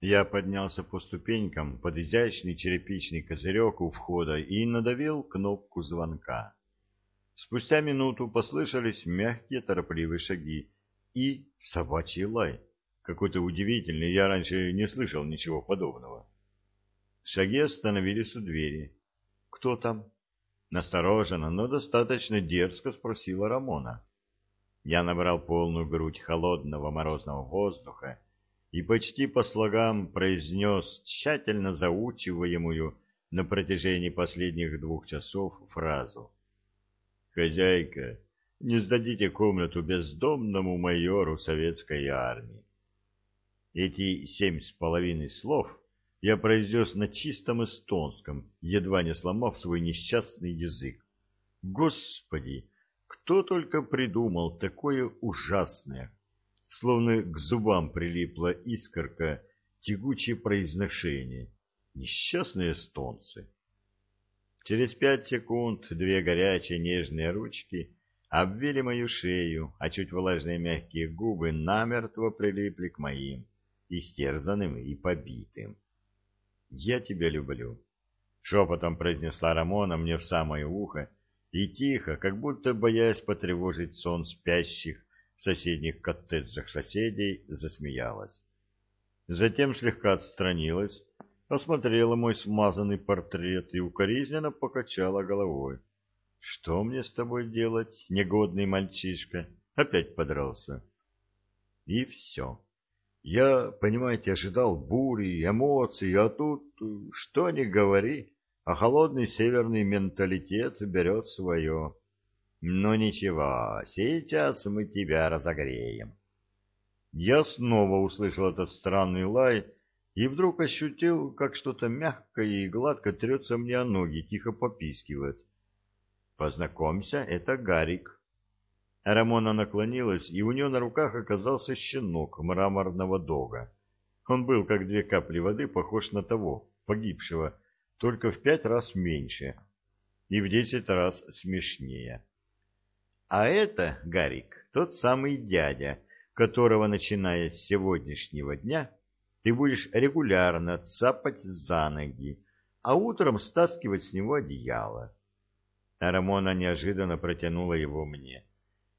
Я поднялся по ступенькам под изящный черепичный козырек у входа и надавил кнопку звонка. Спустя минуту послышались мягкие торопливые шаги и собачий лай. Какой-то удивительный, я раньше не слышал ничего подобного. Шаги остановились у двери. «Кто там?» Настороженно, но достаточно дерзко спросила Рамона. Я набрал полную грудь холодного морозного воздуха и почти по слогам произнес тщательно заучиваемую на протяжении последних двух часов фразу. «Хозяйка, не сдадите комнату бездомному майору советской армии». Эти семь с половиной слов я произнес на чистом эстонском, едва не сломав свой несчастный язык. Господи, кто только придумал такое ужасное, словно к зубам прилипла искорка, тягучее произношение. Несчастные эстонцы. Через пять секунд две горячие нежные ручки обвили мою шею, а чуть влажные мягкие губы намертво прилипли к моим, истерзанным и побитым. «Я тебя люблю», — шепотом произнесла Рамона мне в самое ухо, и тихо, как будто боясь потревожить сон спящих в соседних коттеджах соседей, засмеялась. Затем слегка отстранилась, осмотрела мой смазанный портрет и укоризненно покачала головой. «Что мне с тобой делать, негодный мальчишка? Опять подрался». И все. Я, понимаете, ожидал бури, эмоций, а тут, что ни говори, а холодный северный менталитет берет свое. Но ничего, сейчас мы тебя разогреем. Я снова услышал этот странный лай и вдруг ощутил, как что-то мягкое и гладко трется мне о ноги, тихо попискивает. Познакомься, это Гарик. Рамона наклонилась, и у нее на руках оказался щенок мраморного дога. Он был, как две капли воды, похож на того, погибшего, только в пять раз меньше и в десять раз смешнее. А это, Гарик, тот самый дядя, которого, начиная с сегодняшнего дня, ты будешь регулярно цапать за ноги, а утром стаскивать с него одеяло. А Рамона неожиданно протянула его мне.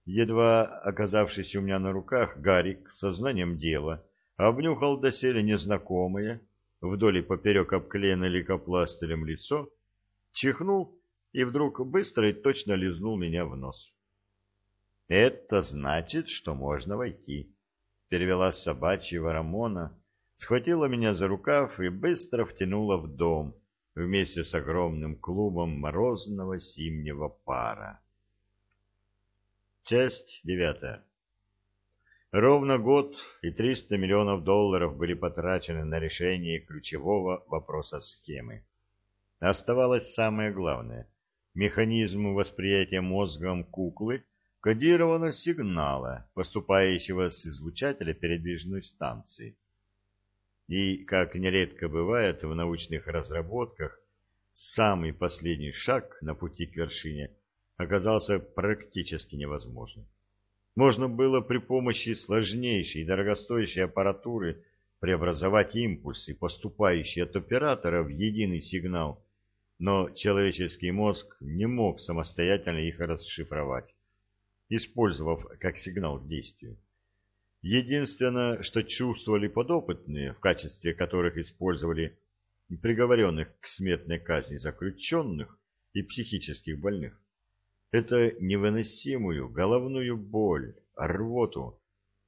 Едва оказавшись у меня на руках, Гарик сознанием дела обнюхал доселе незнакомое, вдоль и поперек обклеено лейкопластырем лицо, чихнул и вдруг быстро и точно лизнул меня в нос. «Это значит, что можно войти», — перевела с собачьего Рамона, схватила меня за рукав и быстро втянула в дом вместе с огромным клубом морозного зимнего пара. Часть девятая. Ровно год и 300 миллионов долларов были потрачены на решение ключевого вопроса схемы. Оставалось самое главное – механизм восприятия мозгом куклы кодированного сигнала, поступающего с излучателя передвижной станции. И, как нередко бывает в научных разработках, самый последний шаг на пути к вершине оказался практически невозможным. Можно было при помощи сложнейшей и дорогостоящей аппаратуры преобразовать импульсы, поступающие от оператора, в единый сигнал, но человеческий мозг не мог самостоятельно их расшифровать, использовав как сигнал к действию. Единственное, что чувствовали подопытные, в качестве которых использовали приговоренных к смертной казни заключенных и психических больных, это невыносимую головную боль, рвоту,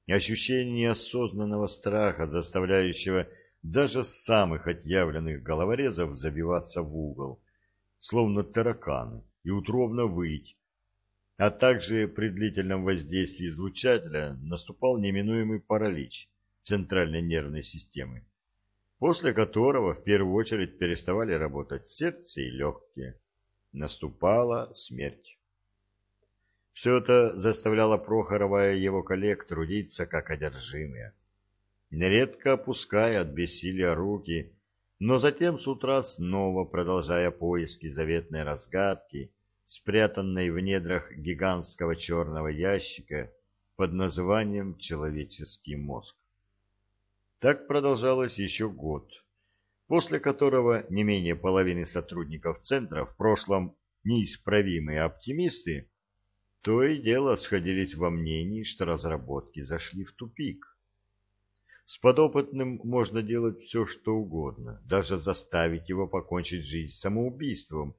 ощущение неосознанного страха, заставляющего даже самых отъявленных головорезов забиваться в угол, словно тараканы, и утробно выть, а также при длительном воздействии излучателя наступал неминуемый паралич центральной нервной системы, после которого в первую очередь переставали работать сердце и легкие. Наступала смерть. Все это заставляло Прохорова и его коллег трудиться как одержимые, нередко опуская от бессилия руки, но затем с утра снова продолжая поиски заветной разгадки, спрятанной в недрах гигантского черного ящика под названием «человеческий мозг». Так продолжалось еще год, после которого не менее половины сотрудников центра в прошлом неисправимые оптимисты то и дело сходились во мнении, что разработки зашли в тупик. С подопытным можно делать все, что угодно, даже заставить его покончить жизнь самоубийством,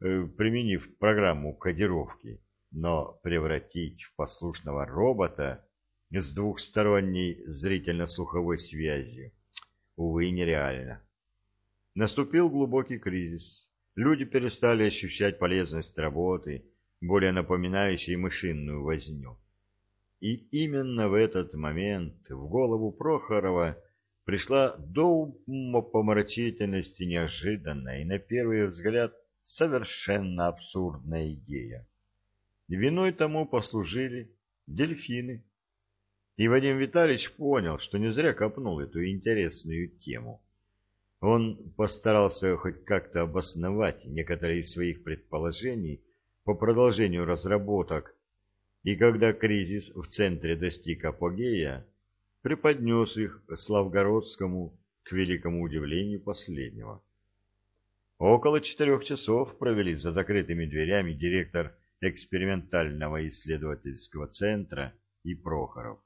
применив программу кодировки, но превратить в послушного робота с двухсторонней зрительно-слуховой связью, увы, нереально. Наступил глубокий кризис. Люди перестали ощущать полезность работы, более напоминающей мышиную возню. И именно в этот момент в голову Прохорова пришла до умопомрачительности неожиданная и, на первый взгляд, совершенно абсурдная идея. Виной тому послужили дельфины. И Вадим Витальевич понял, что не зря копнул эту интересную тему. Он постарался хоть как-то обосновать некоторые из своих предположений по продолжению разработок, и когда кризис в центре достиг апогея, преподнес их Славгородскому к великому удивлению последнего. Около четырех часов провели за закрытыми дверями директор экспериментального исследовательского центра и Прохоров.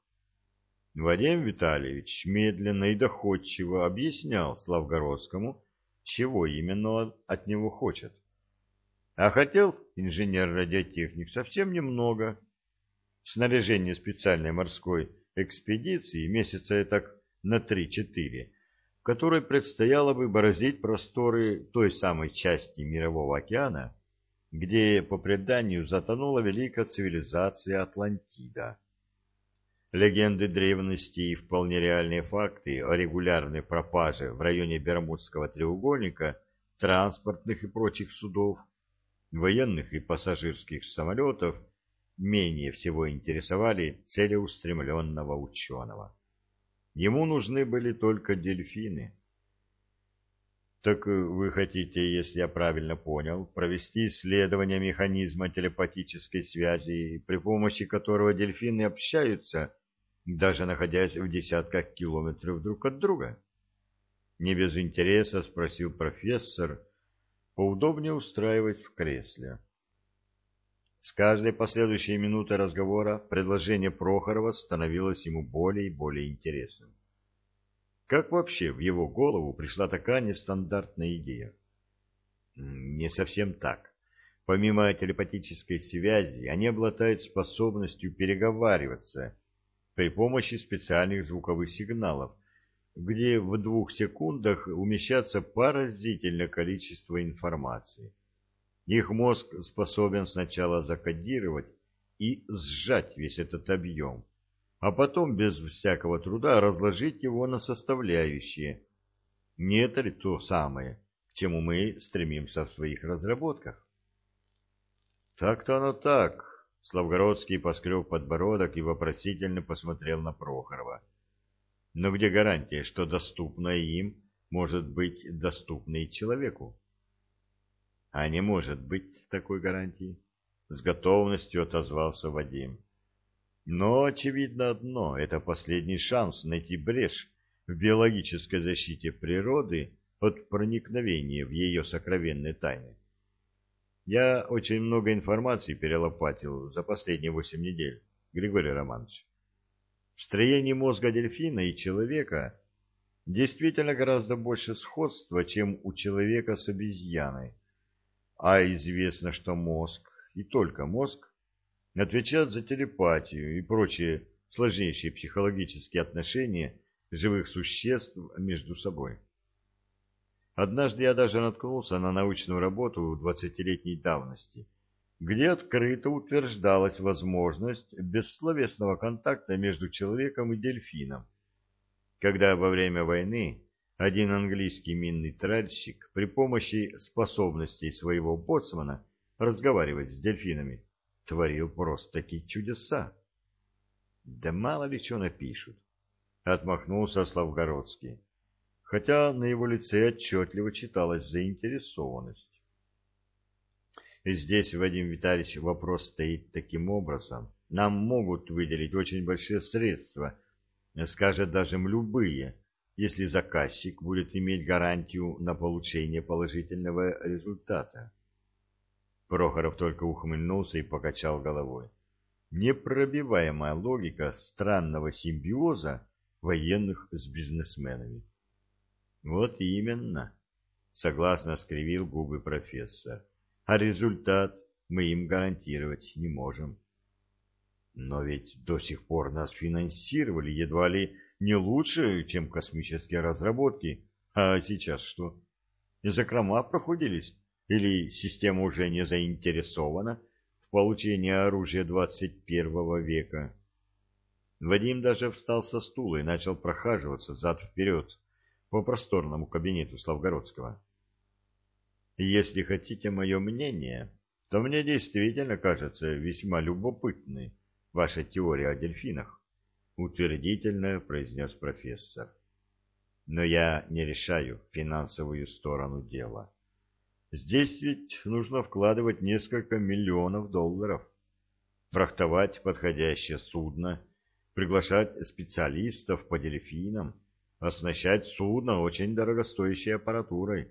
Вадим Витальевич медленно и доходчиво объяснял Славгородскому, чего именно от него хочет. А хотел инженер-радиотехник совсем немного. Снаряжение специальной морской экспедиции месяца так на 3-4, в которой предстояло бы бороздить просторы той самой части Мирового океана, где, по преданию, затонула великая цивилизация Атлантида. Легенды древности и вполне реальные факты о регулярной пропаже в районе Бермудского треугольника транспортных и прочих судов – военных и пассажирских самолетов менее всего интересовали целеустремленного ученого. Ему нужны были только дельфины. Так вы хотите, если я правильно понял, провести исследование механизма телепатической связи, при помощи которого дельфины общаются, даже находясь в десятках километров друг от друга? Не без интереса спросил профессор, поудобнее устраиваясь в кресле. С каждой последующей минутой разговора предложение Прохорова становилось ему более и более интересным. Как вообще в его голову пришла такая нестандартная идея? Не совсем так. Помимо телепатической связи, они обладают способностью переговариваться при помощи специальных звуковых сигналов, где в двух секундах умещается поразительное количество информации. Их мозг способен сначала закодировать и сжать весь этот объем, а потом без всякого труда разложить его на составляющие. Не это ли то самое, к чему мы стремимся в своих разработках? Так-то оно так. Славгородский поскреб подбородок и вопросительно посмотрел на Прохорова. Но где гарантия, что доступное им может быть доступно и человеку? А не может быть такой гарантии. С готовностью отозвался Вадим. Но очевидно одно — это последний шанс найти брешь в биологической защите природы от проникновения в ее сокровенные тайны. Я очень много информации перелопатил за последние восемь недель, Григорий Романович в строении мозга дельфина и человека действительно гораздо больше сходства, чем у человека с обезьяной. А известно, что мозг, и только мозг, отвечает за телепатию и прочие сложнейшие психологические отношения живых существ между собой. Однажды я даже наткнулся на научную работу двадцатилетней давности – где открыто утверждалась возможность бессловесного контакта между человеком и дельфином, когда во время войны один английский минный тральщик при помощи способностей своего боцмана разговаривать с дельфинами творил просто-таки чудеса. Да мало ли что напишут, — отмахнулся Славгородский, хотя на его лице отчетливо читалась заинтересованность. Здесь, Вадим Витальевич, вопрос стоит таким образом. Нам могут выделить очень большие средства, скажет даже любые, если заказчик будет иметь гарантию на получение положительного результата. Прохоров только ухмыльнулся и покачал головой. Непробиваемая логика странного симбиоза военных с бизнесменами. Вот именно, согласно скривил губы профессор. А результат мы им гарантировать не можем. Но ведь до сих пор нас финансировали едва ли не лучше, чем космические разработки. А сейчас что? Закрома проходились? Или система уже не заинтересована в получении оружия 21 века? Вадим даже встал со стула и начал прохаживаться зад-вперед по просторному кабинету Славгородского. Если хотите мое мнение, то мне действительно кажется весьма любопытной ваша теория о дельфинах, утвердительно произнес профессор. Но я не решаю финансовую сторону дела. Здесь ведь нужно вкладывать несколько миллионов долларов, фрахтовать подходящее судно, приглашать специалистов по дельфинам, оснащать судно очень дорогостоящей аппаратурой.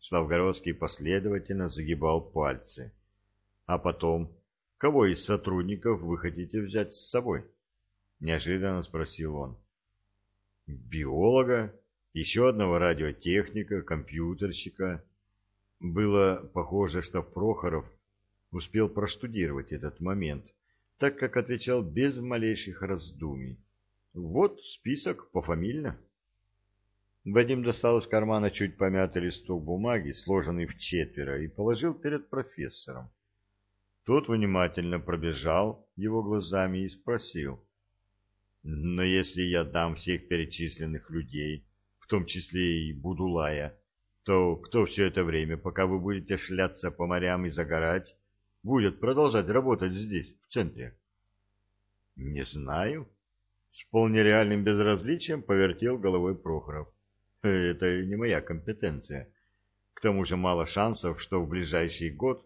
Славгородский последовательно загибал пальцы. А потом, кого из сотрудников вы хотите взять с собой? Неожиданно спросил он. Биолога, еще одного радиотехника, компьютерщика. Было похоже, что Прохоров успел проштудировать этот момент, так как отвечал без малейших раздумий. Вот список пофамильно. Вадим достал из кармана чуть помятый листок бумаги, сложенный в четверо, и положил перед профессором. Тот внимательно пробежал его глазами и спросил. «Но если я дам всех перечисленных людей, в том числе и Будулая, то кто все это время, пока вы будете шляться по морям и загорать, будет продолжать работать здесь, в центре?» «Не знаю», с вполне реальным безразличием повертел головой Прохоров. Это не моя компетенция. К тому же мало шансов, что в ближайший год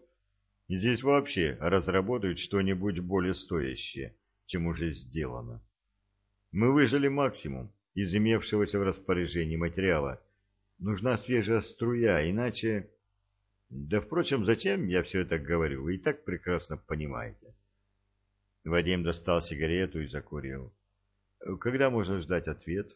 здесь вообще разработают что-нибудь более стоящее, чем уже сделано. Мы выжили максимум из имевшегося в распоряжении материала. Нужна свежая струя, иначе... Да, впрочем, зачем я все это говорю, вы и так прекрасно понимаете. Вадим достал сигарету и закурил. Когда можно ждать ответ?